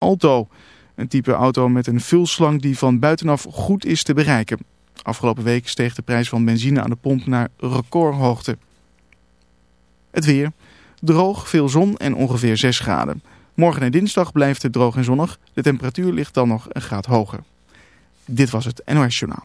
Alto. Een type auto met een vulslang die van buitenaf goed is te bereiken. Afgelopen week steeg de prijs van benzine aan de pomp naar recordhoogte. Het weer. Droog, veel zon en ongeveer 6 graden. Morgen en dinsdag blijft het droog en zonnig. De temperatuur ligt dan nog een graad hoger. Dit was het NOS Journaal.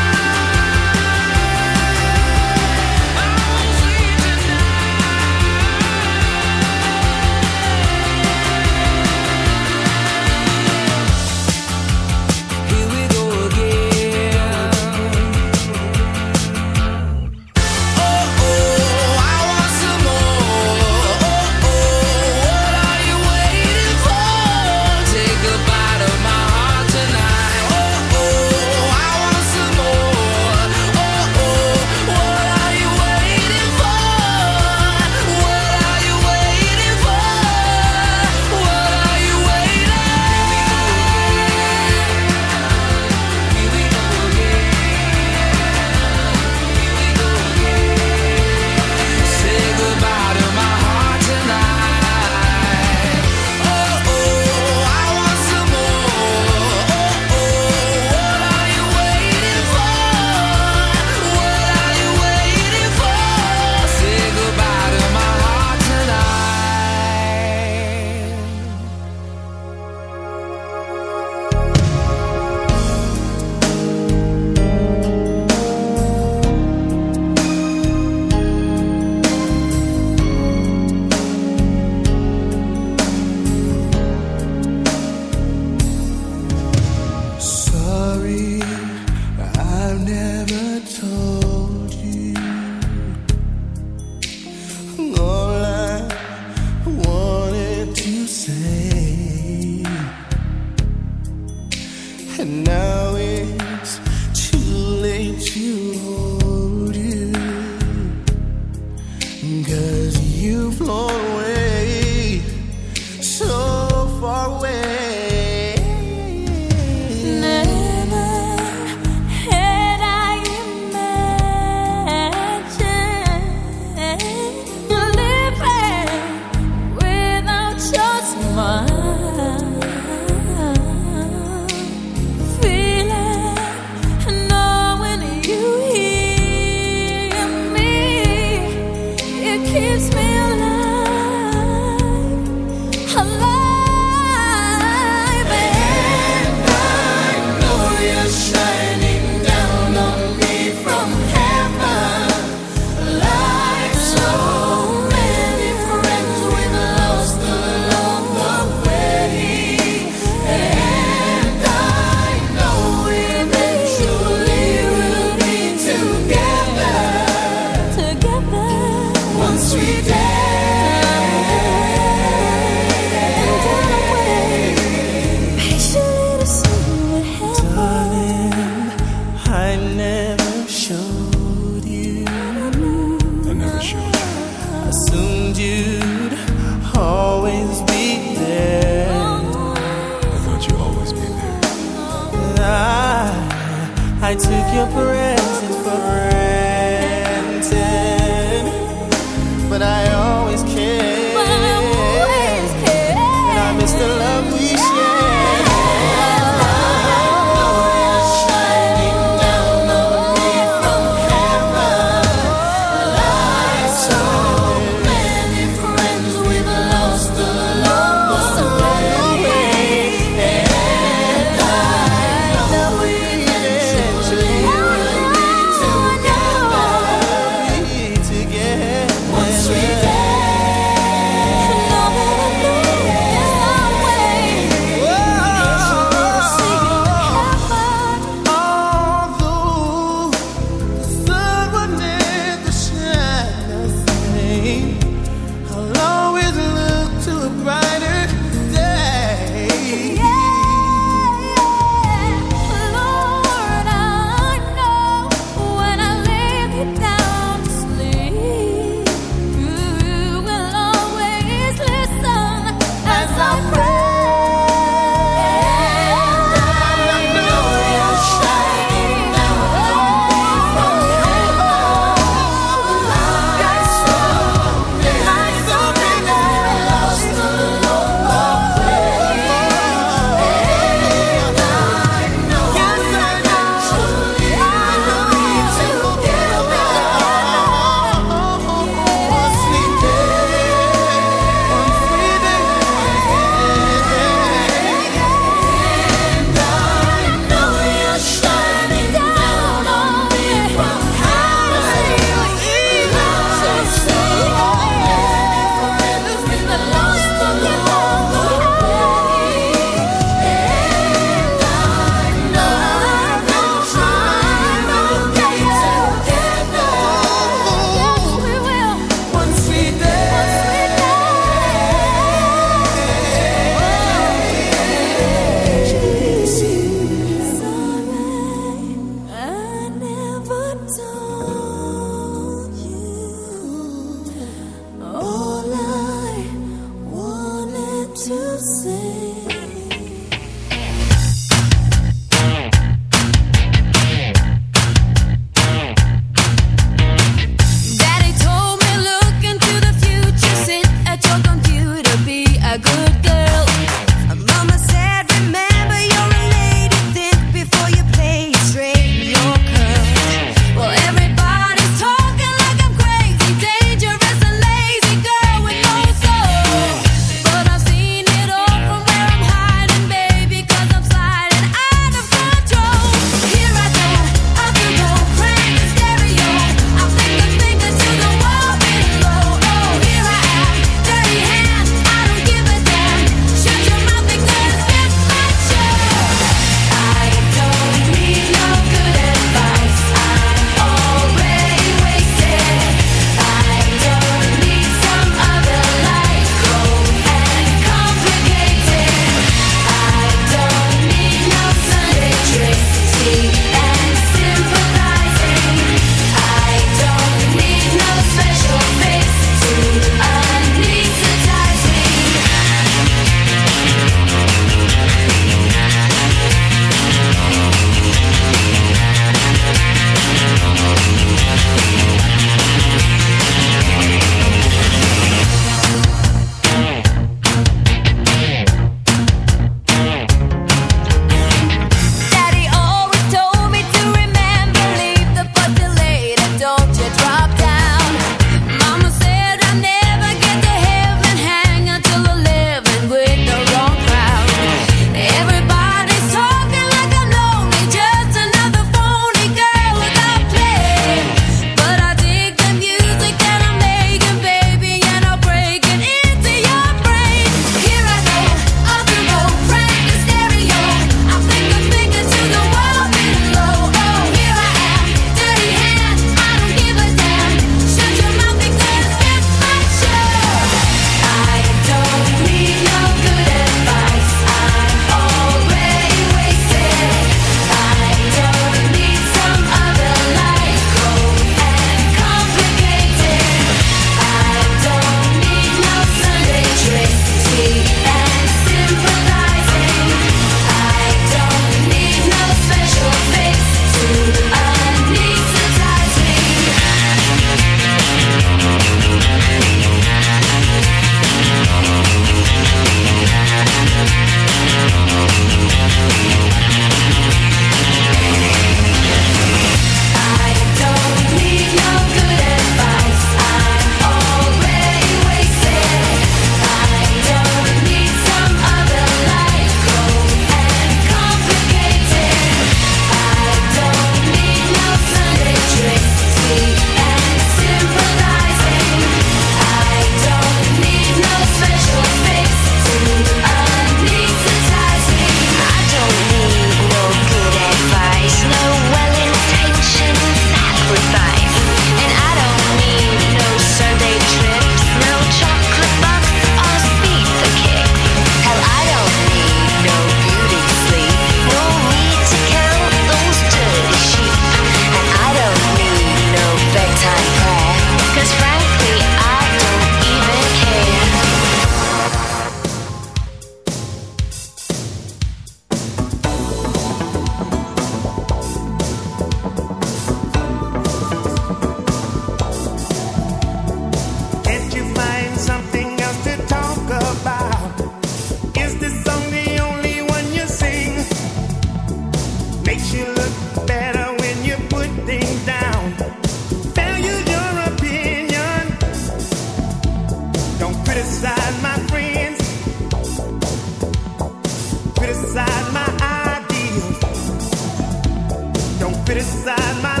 inside my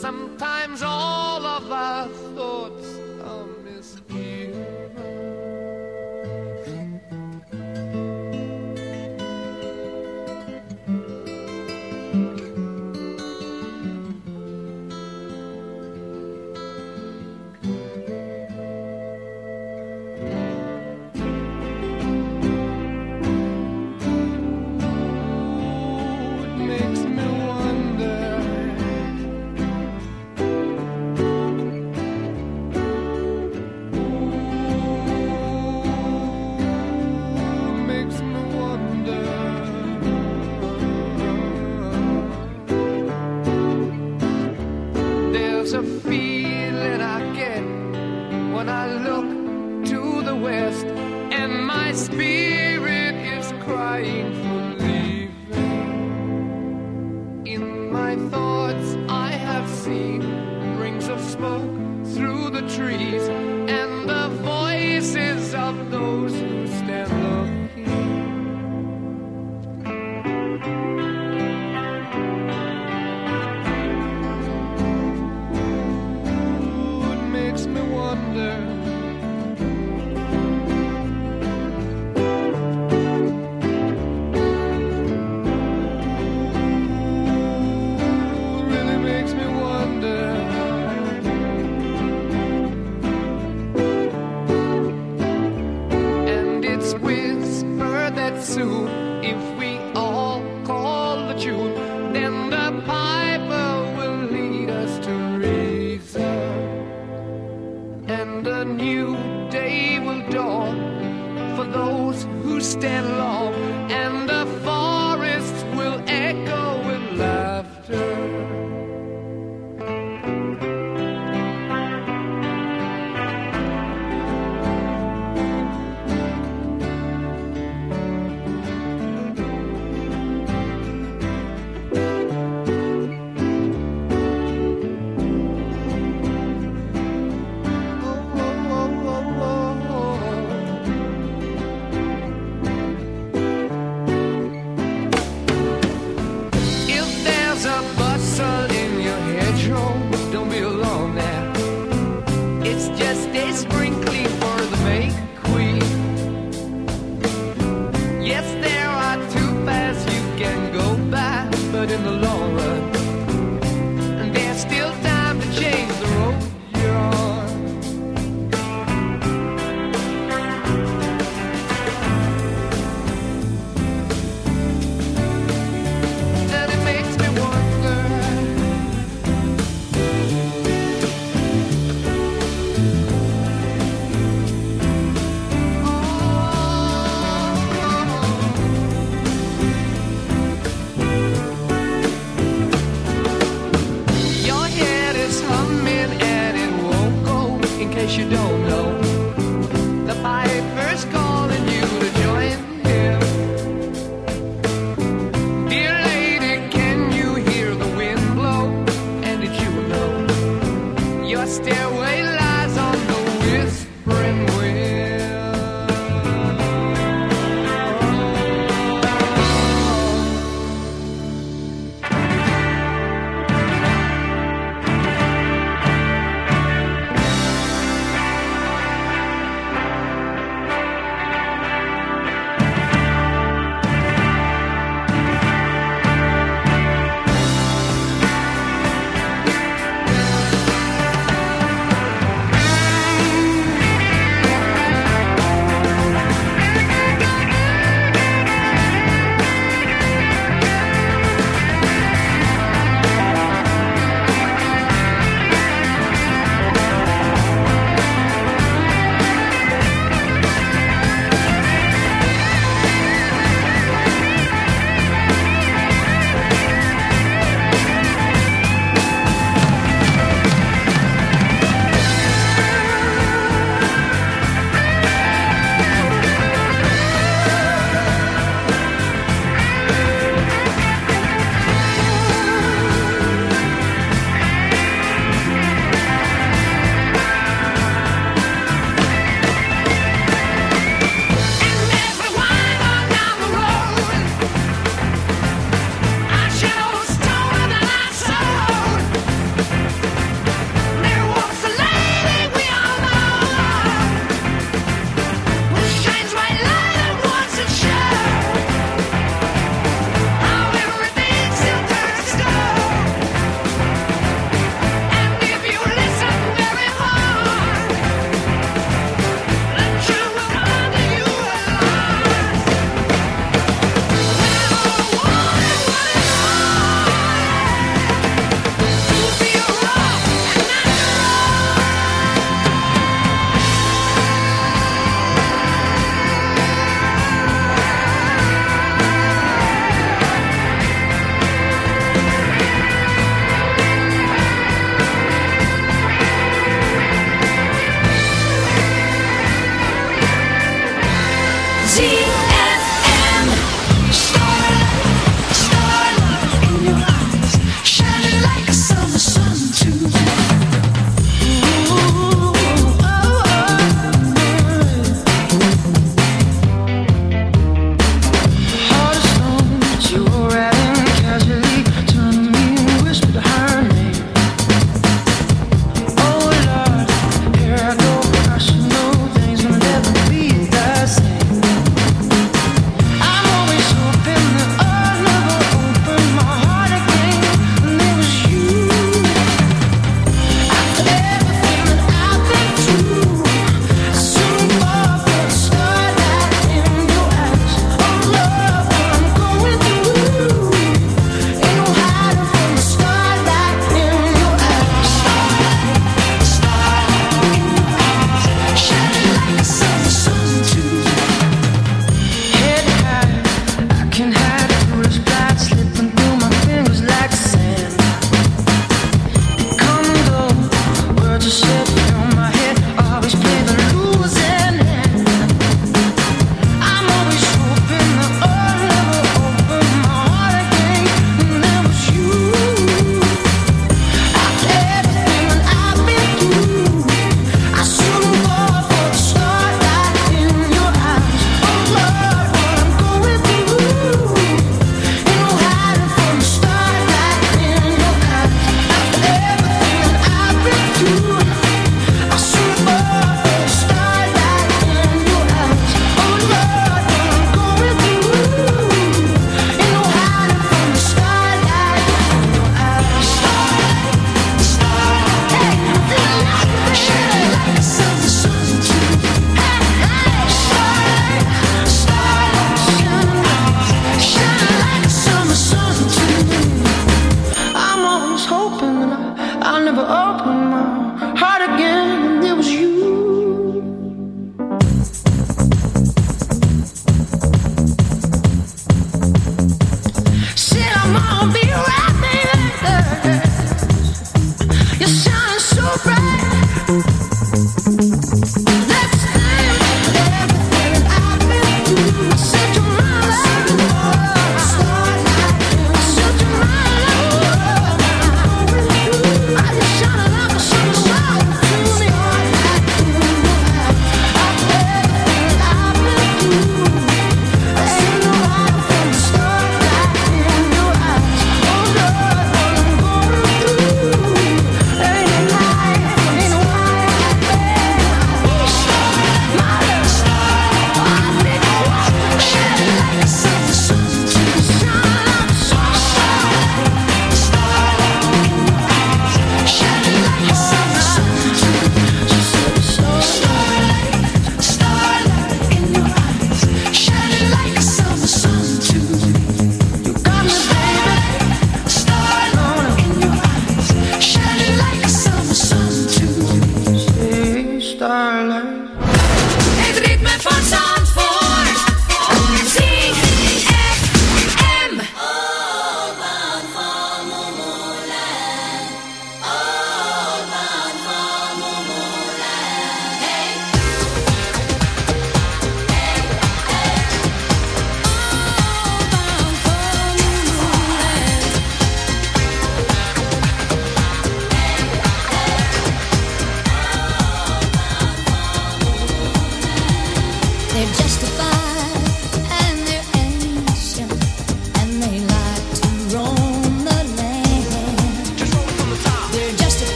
Sometimes all of our for those who stand long and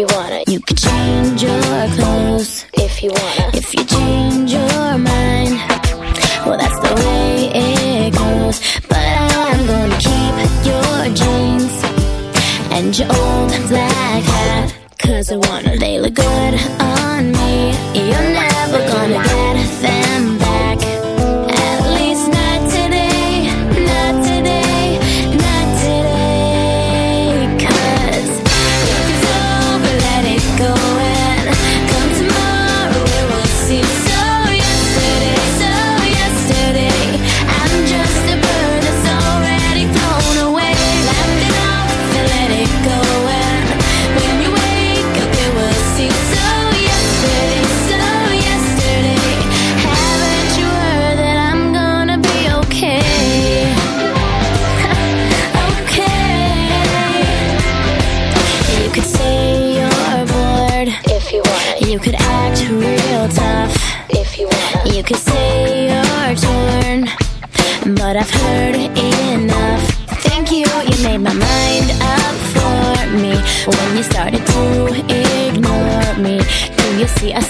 you wanna. You could change your clothes if you wanna. If you change your mind, well, that's the way it goes. But I'm gonna keep your jeans and your old black hat. Cause I wanna, they look good but I've heard enough. Thank you, you made my mind up for me when you started to ignore me. Do you see us?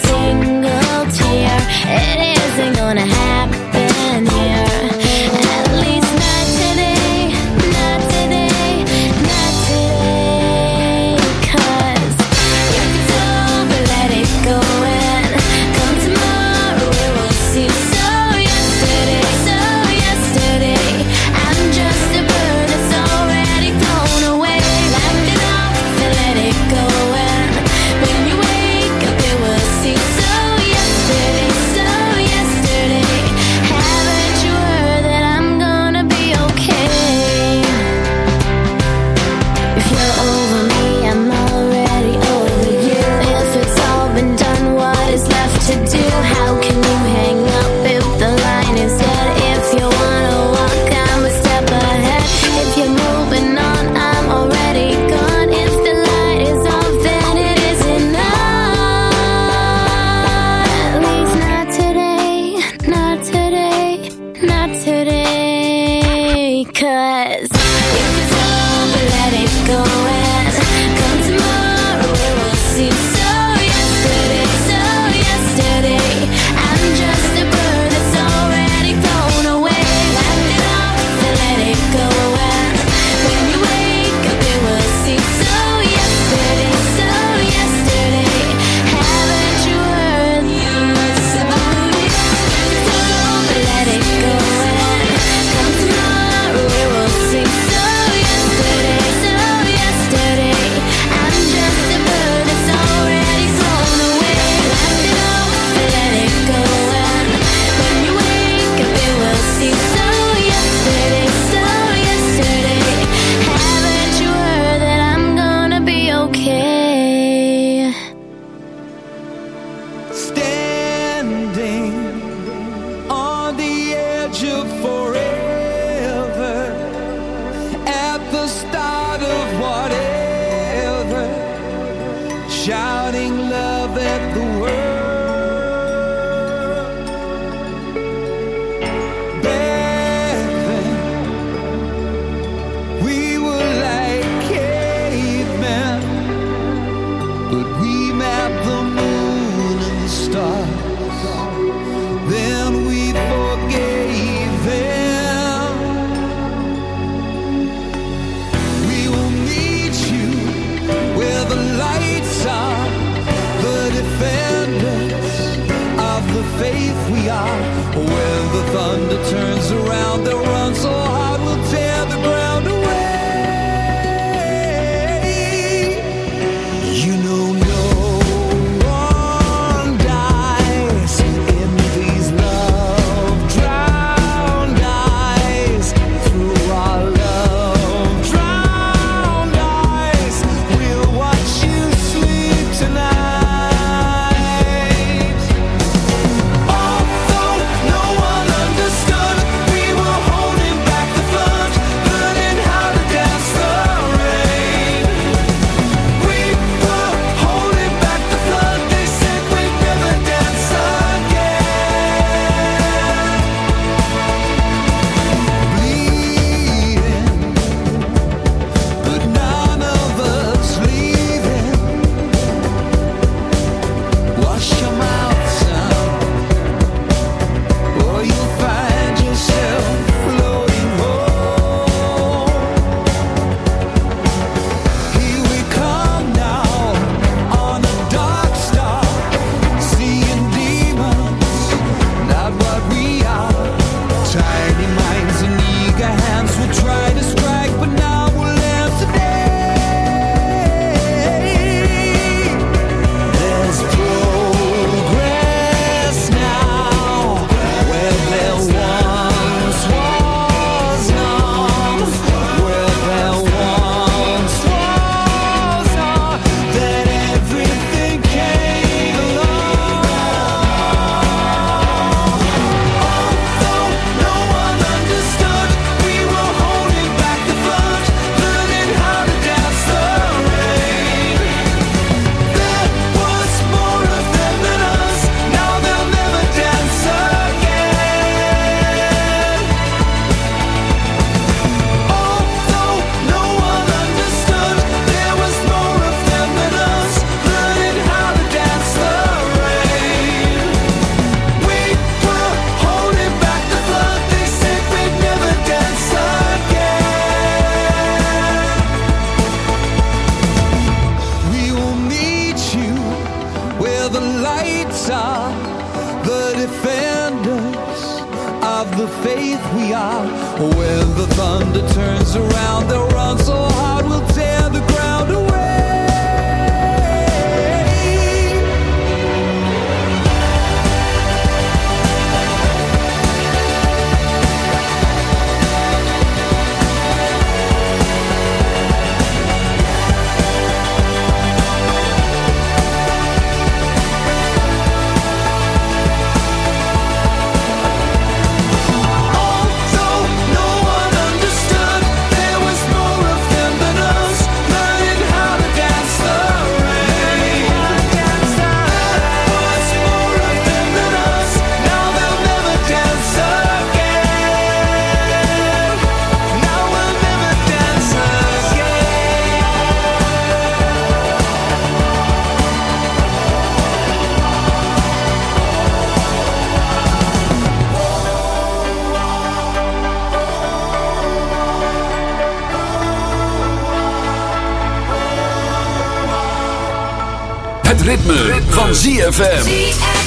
ritme, van ZFM.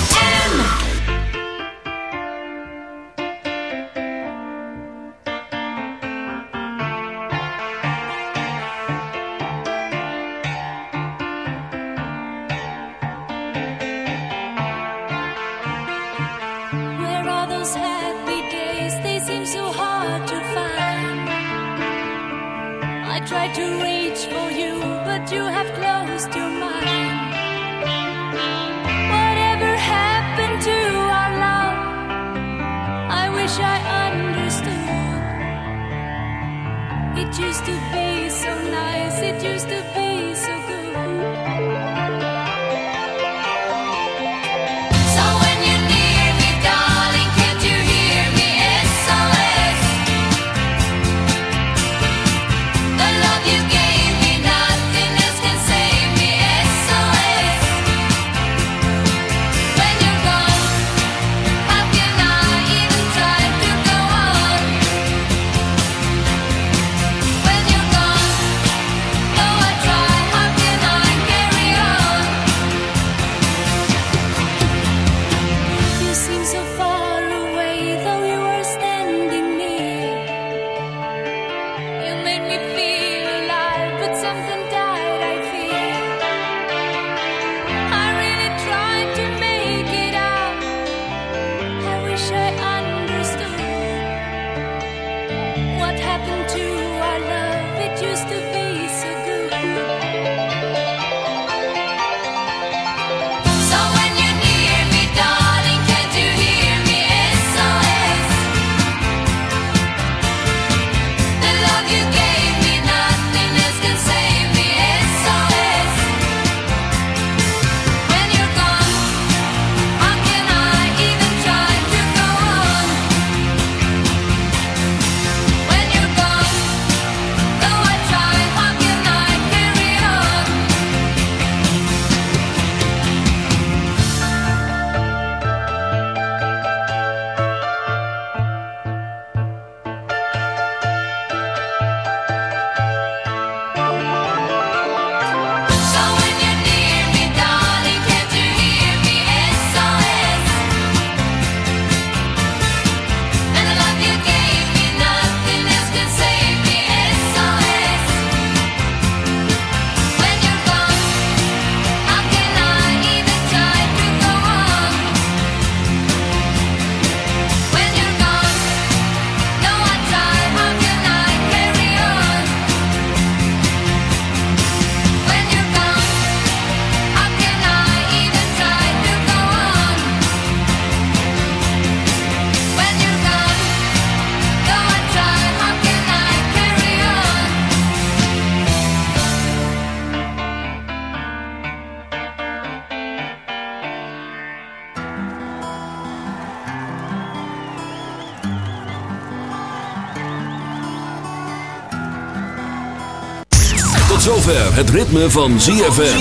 zover het ritme van ZFM.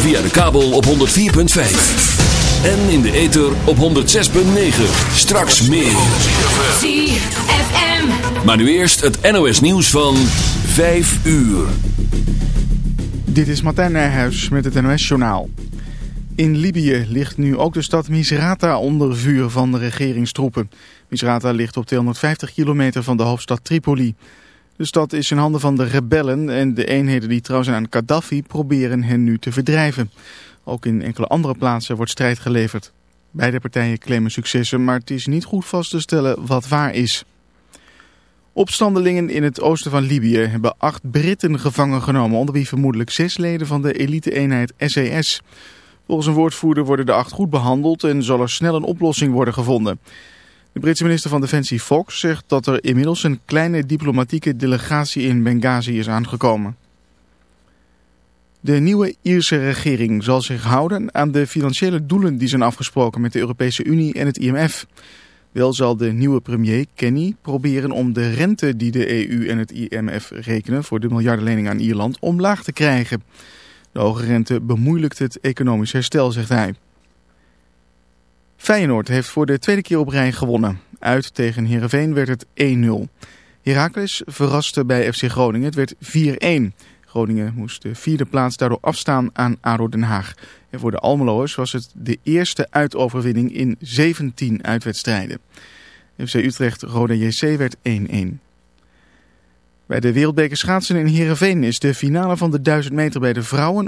Via de kabel op 104.5. En in de ether op 106.9. Straks meer. ZFM. Maar nu eerst het NOS nieuws van 5 uur. Dit is Martijn Nijhuis met het NOS journaal. In Libië ligt nu ook de stad Misrata onder vuur van de regeringstroepen. Misrata ligt op 250 kilometer van de hoofdstad Tripoli. De stad is in handen van de rebellen en de eenheden die trouw zijn aan Gaddafi proberen hen nu te verdrijven. Ook in enkele andere plaatsen wordt strijd geleverd. Beide partijen claimen successen, maar het is niet goed vast te stellen wat waar is. Opstandelingen in het oosten van Libië hebben acht Britten gevangen genomen, onder wie vermoedelijk zes leden van de elite-eenheid SES. Volgens een woordvoerder worden de acht goed behandeld en zal er snel een oplossing worden gevonden. De Britse minister van Defensie Fox zegt dat er inmiddels een kleine diplomatieke delegatie in Benghazi is aangekomen. De nieuwe Ierse regering zal zich houden aan de financiële doelen die zijn afgesproken met de Europese Unie en het IMF. Wel zal de nieuwe premier Kenny proberen om de rente die de EU en het IMF rekenen voor de miljardenlening aan Ierland omlaag te krijgen. De hoge rente bemoeilijkt het economisch herstel, zegt hij. Feyenoord heeft voor de tweede keer op rij gewonnen. Uit tegen Heerenveen werd het 1-0. Heracles verraste bij FC Groningen. Het werd 4-1. Groningen moest de vierde plaats daardoor afstaan aan ADO Den Haag. En voor de Almeloers was het de eerste uitoverwinning in 17 uitwedstrijden. FC Utrecht Rode JC werd 1-1. Bij de Wereldbeker schaatsen in Heerenveen is de finale van de 1000 meter bij de vrouwen